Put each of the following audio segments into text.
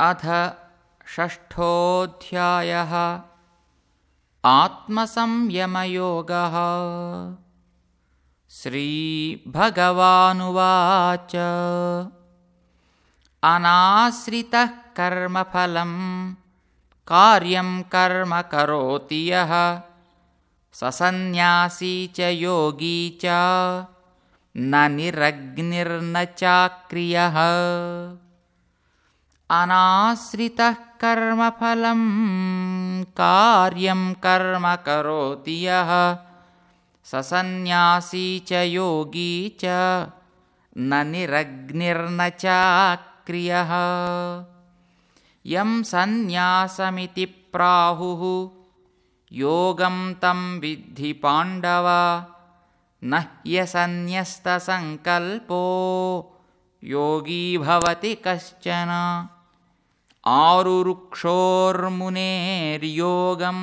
अथ षष्ठोऽध्यायः आत्मसंयमयोगः। श्रीभगवानुवाच। अनाश्रितः कर्मफलं कार्यं कर्म करोति यः। ससन्न्यासी च योगी च न निरग्निर्न चाक्रियः अनाश्रितः कर्मफलं कार्यं कर्म करोति यः। ससन्न्यासी च योगी च न निरग्निर्न चाक्रियः। यं सन्न्यासमिति प्राहुः योगं तं विद्धि पाण्डव न ह्यसन्न्यस्तसङ्कल्पो योगी भवति कश्चन आरुरुक्षोर्मुनेर्योगं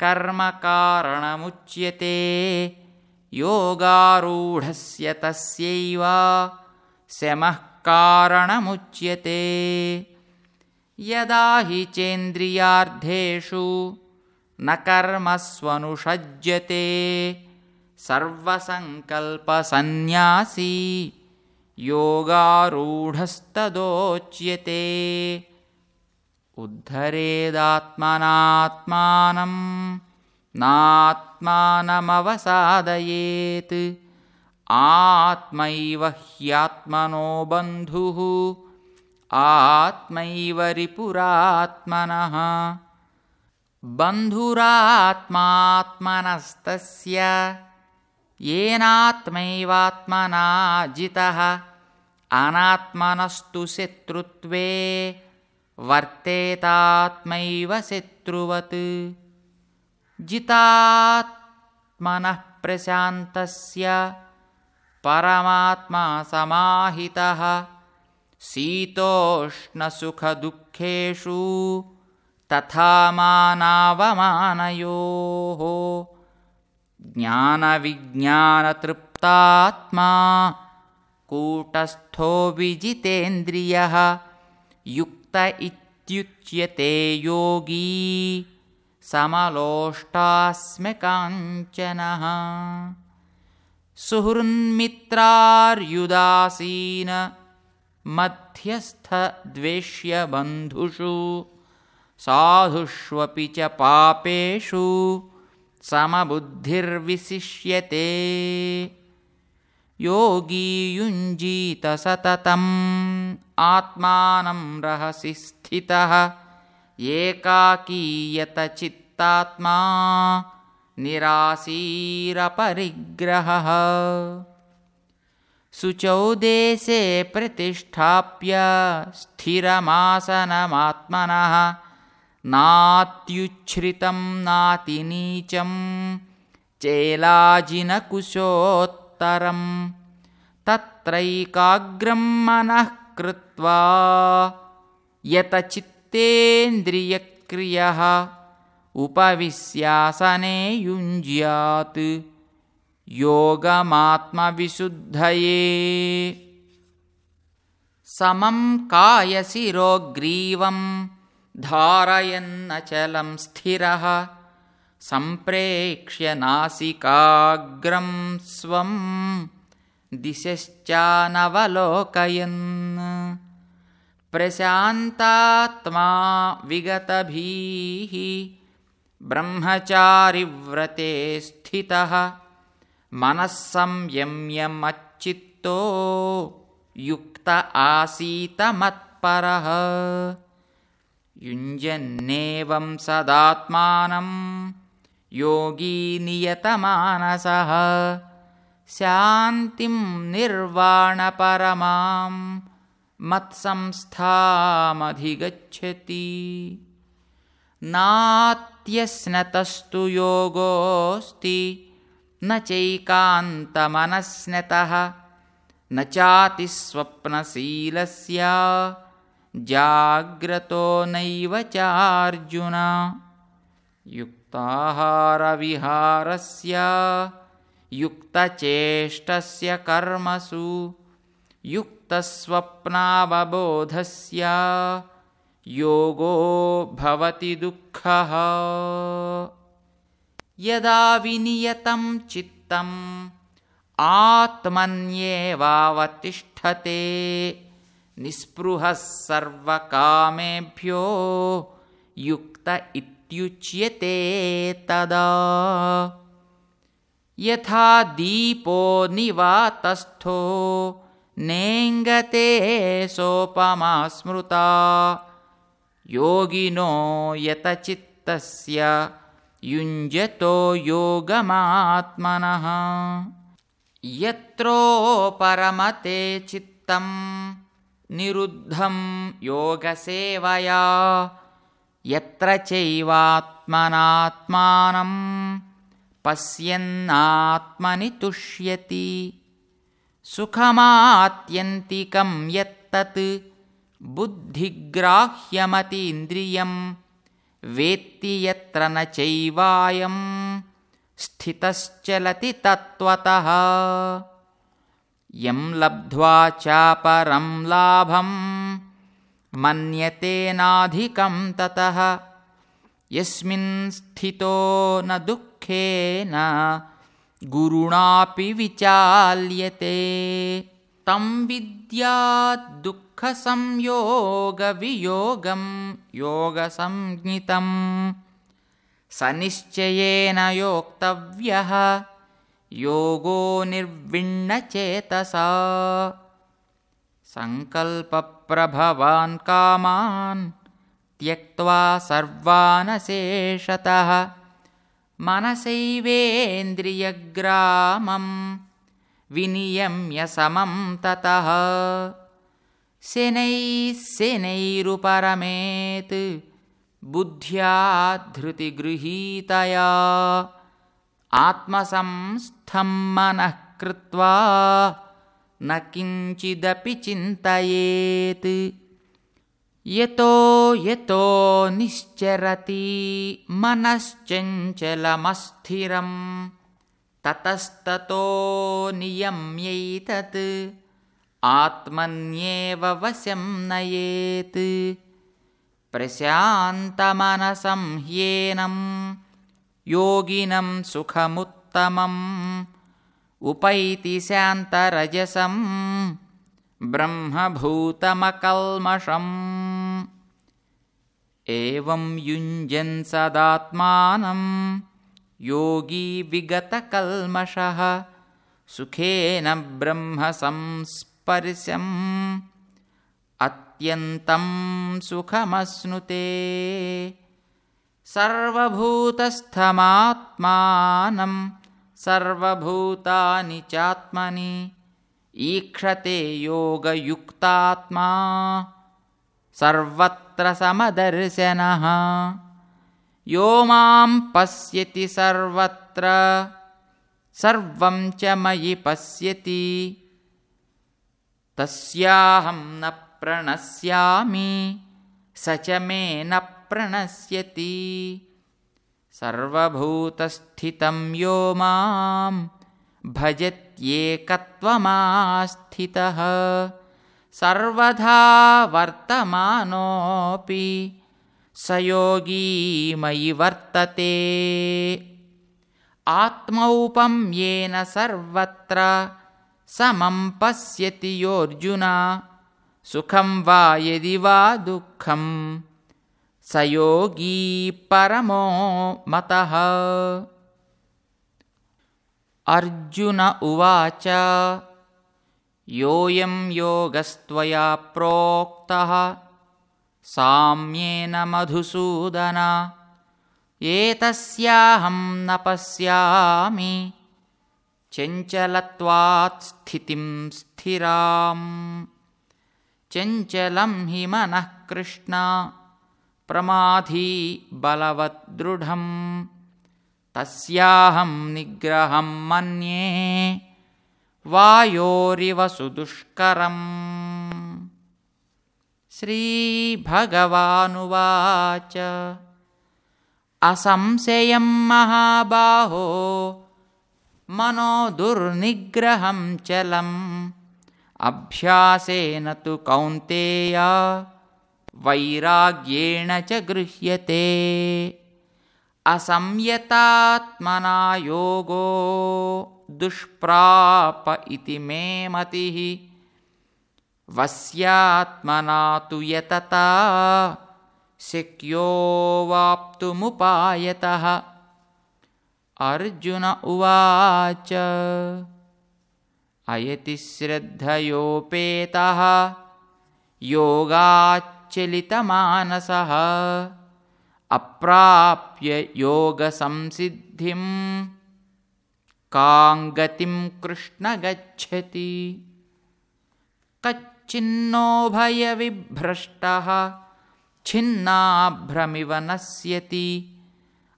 कर्मकारणमुच्यते योगारूढस्य तस्यैव शमः कारणमुच्यते। यदा हि चेन्द्रियार्थेषु न कर्मस्वनुषज्यते सर्वसङ्कल्पसन्न्यासी योगारूढस्तदोच्यते। उद्धरेदात्मनात्मानं नात्मानमवसादयेत्। आत्मैव ह्यात्मनो बन्धुः। आत्मैव रिपुरात्मनः। बन्धुरात्मात्मनस्तस्य येनात्मैवात्मना जितः अनात्मनस्तु शत्रुत्वे वर्तेतात्मैव शत्रुवत्। जितात्मनः प्रशान्तस्य परमात्मा समाहितः। शीतोष्णसुखदुःखेषु तथा मानावमानयोः ज्ञानविज्ञानतृप्तात्मा। कूटस्थो विजितेन्द्रियः। युक्त इत्युच्यते योगी। समलोष्टास्म्यकाञ्चनः सुहृन्मित्रार्युदासीन। मध्यस्थद्वेष्यबन्धुषु। साधुष्वपि च पापेषु समबुद्धिर्विशिष्यते। योगी युञ्जीतसततम् आत्मानं रहसि स्थितः। एकाकीयतचित्तात्मा निरासीरपरिग्रहः। शुचौ देशे प्रतिष्ठाप्य स्थिरमासनमात्मनः नात्युच्छ्रितं नातिनीचं चेलाजिनकुशोत्तरं तत्रैकाग्रं मनः कृत्वा यतचित्तेन्द्रियक्रियः उपविश्यासने युञ्ज्यात् योगमात्मविशुद्धये। समं कायशिरोग्रीवं धारयन्नचलं स्थिरः सम्प्रेक्ष्य नासिकाग्रं स्वं दिशश्चानवलोकयन्। प्रशान्तात्मा विगतभीः ब्रह्मचारिव्रते स्थितः मनः संयम्यमच्चित्तो युक्त आसीतमत्परः युञ्जन्नेवं सदात्मानं। योगी नियतमानसः। शान्तिं निर्वाणपरमां। मत्संस्थामधिगच्छति। नात्यस्नतस्तु योगोऽस्ति। न चैकान्तमनस्नतः। न चातिस्वप्नशीलस्य जाग्रतो नैव चार्जुन। युक्ताहारविहारस्य युक्तचेष्टस्य कर्मसु युक्तस्वप्नावबोधस्य योगो भवति दुःखः। यदा विनियतं चित्तम् आत्मन्येवावतिष्ठते निःस्पृहः सर्वकामेभ्यो युक्त इत्युच्यते तदा। यथा दीपो निवातस्थो नेङ्गते सोपमा स्मृता योगिनो यतचित्तस्य युञ्जतो योगमात्मनः। यत्रो परमते चित्तं निरुद्धं योगसेवया यत्र चैवात्मनात्मानं पश्यन्नात्मनि तुष्यति सुखमात्यन्तिकं यत्तत् बुद्धिग्राह्यमतीन्द्रियं वेत्ति यत्र न चैवायं स्थितश्चलति तत्त्वतः यं लब्ध्वा चापरं लाभं मन्यतेनाधिकं ततः। यस्मिन् स्थितो न दुःखेन गुरुणापि विचाल्यते। तं विद्याद्दुःखसंयोगवियोगं योगसंज्ञितम्। स निश्चयेन योक्तव्यः योगो निर्विण्णचेतसा। सङ्कल्पप्रभवान् कामान् त्यक्त्वा सर्वानशेषतः। मनसैवेन्द्रियग्रामं विनियम्य समं ततः। शनैः शनैरुपरमेत् बुद्ध्या धृतिगृहीतया आत्मसंस्थं मनः कृत्वा न किञ्चिदपि चिन्तयेत्। यतो यतो निश्चरति मनश्चञ्चलमस्थिरं ततस्ततो नियम्यैतत्। आत्मन्येव वशं नयेत्। प्रशान्तमनसं ह्येनं योगिनं सुखमुत्तमम् उपैति शान्तरजसं ब्रह्मभूतमकल्मषम्। एवं युञ्जन् सदात्मानं योगी विगतकल्मषः सुखेन ब्रह्मसंस्पर्शम् अत्यन्तं सुखमश्नुते सर्वभूतस्थमात्मानं सर्वभूतानि चात्मनि ईक्षते योगयुक्तात्मा सर्वत्र समदर्शनः। यो मां पश्यति सर्वत्र सर्वं च मयि पश्यति। तस्याहं न प्रणश्यामि स च मे न प्रणश्यति। सर्वभूतस्थितं यो मां भजत्येकत्वमास्थितः। सर्वधा वर्तमानोऽपि स योगी मयि वर्तते। आत्मौपं येन सर्वत्र समं पश्यति योऽर्जुना। सुखं वा यदि वा दुःखं स योगी परमो मतः। अर्जुन उवाच योऽयं योगस्त्वया प्रोक्तः साम्येन मधुसूदन एतस्याहं न पश्यामि चञ्चलत्वात् स्थितिं स्थिराम्। चञ्चलं हि मनः कृष्ण प्रमाधी बलवद्दृढम् तस्याहं निग्रहं मन्ये वायोरिव सुदुष्करम्। श्रीभगवानुवाच। असंशयं महाबाहो मनो दुर्निग्रहं चलम्। अभ्यासेन तु कौन्तेय वैराग्येण च गृह्यते। असंयतात्मना योगो दुष्प्राप इति मे मतिः। वस्यात्मना तु यतता शक्यो वाप्तुमुपायतः। अर्जुन उवाच अयति श्रद्धयोपेतः योगाच्चलितमानसः अप्राप्य योगसंसिद्धिं काङ्गतिं कृष्ण गच्छति। कच्चिन्नो भयविभ्रष्टः छिन्नाभ्रमिव नश्यति।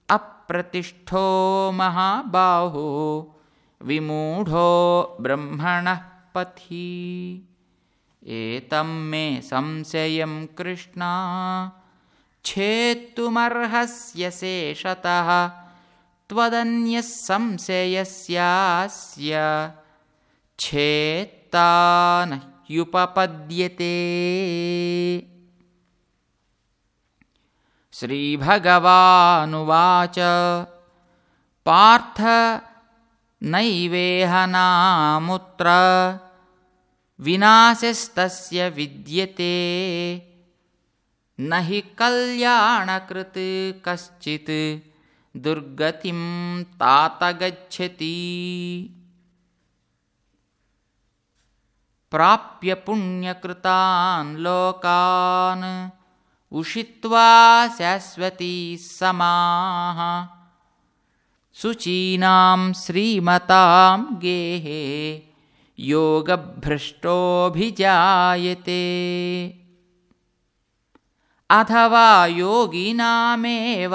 अप्रतिष्ठो महाबाहो विमूढो ब्रह्मणः पथि एतं मे संशयं कृष्णा। छेत्तुमर्हस्य शेषतः त्वदन्यः संशयस्यास्य। छेत्ता न ह्युपपद्यते। श्रीभगवानुवाच। पार्थ नैवेहनामुत्र विनाशस्तस्य विद्यते। न हि कल्याणकृत् कश्चित् दुर्गतिं तात गच्छति। प्राप्य पुण्यकृतान् लोकान् उषित्वा शाश्वती समाः। शुचीनां श्रीमतां गेहे योगभ्रष्टोऽभिजायते। अथवा योगिनामेव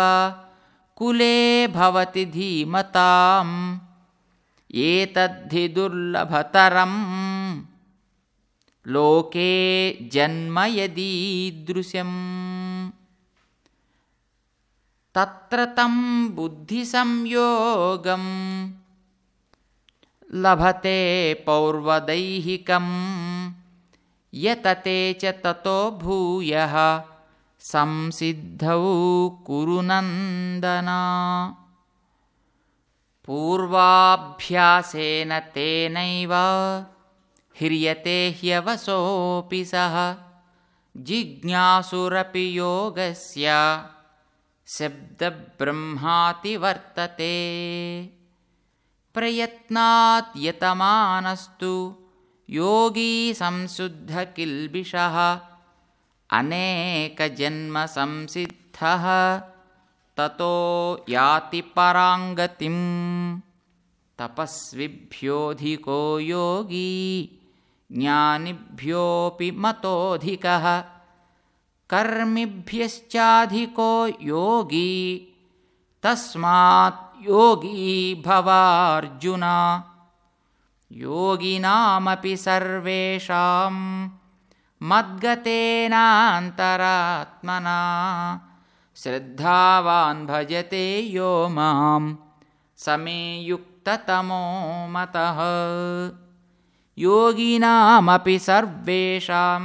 कुले भवति धीमताम् एतद्धि दुर्लभतरम्। लोके जन्म यदीदृशम् तत्र तं बुद्धिसंयोगं लभते पौर्वदैहिकं यतते च ततो भूयः। संसिद्धौ कुरु नन्दना। पूर्वाभ्यासेन तेनैव ह्रियते ह्यवसोऽपि सः। जिज्ञासुरपि योगस्य। शब्दब्रह्माति वर्तते प्रयत्नात् यतमानस्तु। योगी संशुद्धकिल्बिषः। अनेकजन्मसंसिद्धः। ततो याति पराङ्गतिं तपस्विभ्योऽधिको योगी। ज्ञानिभ्योऽपि मतोऽधिकः। कर्मिभ्यश्चाधिको योगी। तस्मात् योगी भवार्जुन। योगिनामपि सर्वेषां मद्गतेनान्तरात्मना। श्रद्धावान् भजते यो मां समे युक्ततमो मतः। योगिनामपि सर्वेषां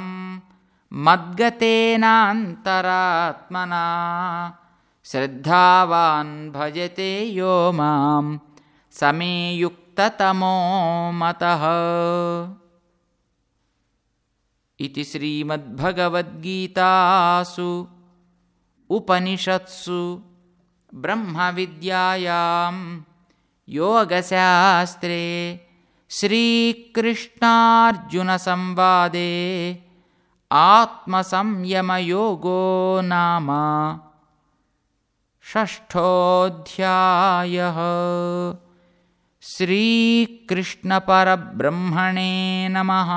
मद्गतेनान्तरात्मना श्रद्धावान् भजते यो मां समे युक्ततमो मतः। इति श्रीमद्भगवद्गीतासु उपनिषत्सु ब्रह्मविद्यायां योगशास्त्रे श्रीकृष्णार्जुनसंवादे आत्मसंयमयोगो नाम षष्ठोऽध्यायः। श्रीकृष्णपरब्रह्मणे नमः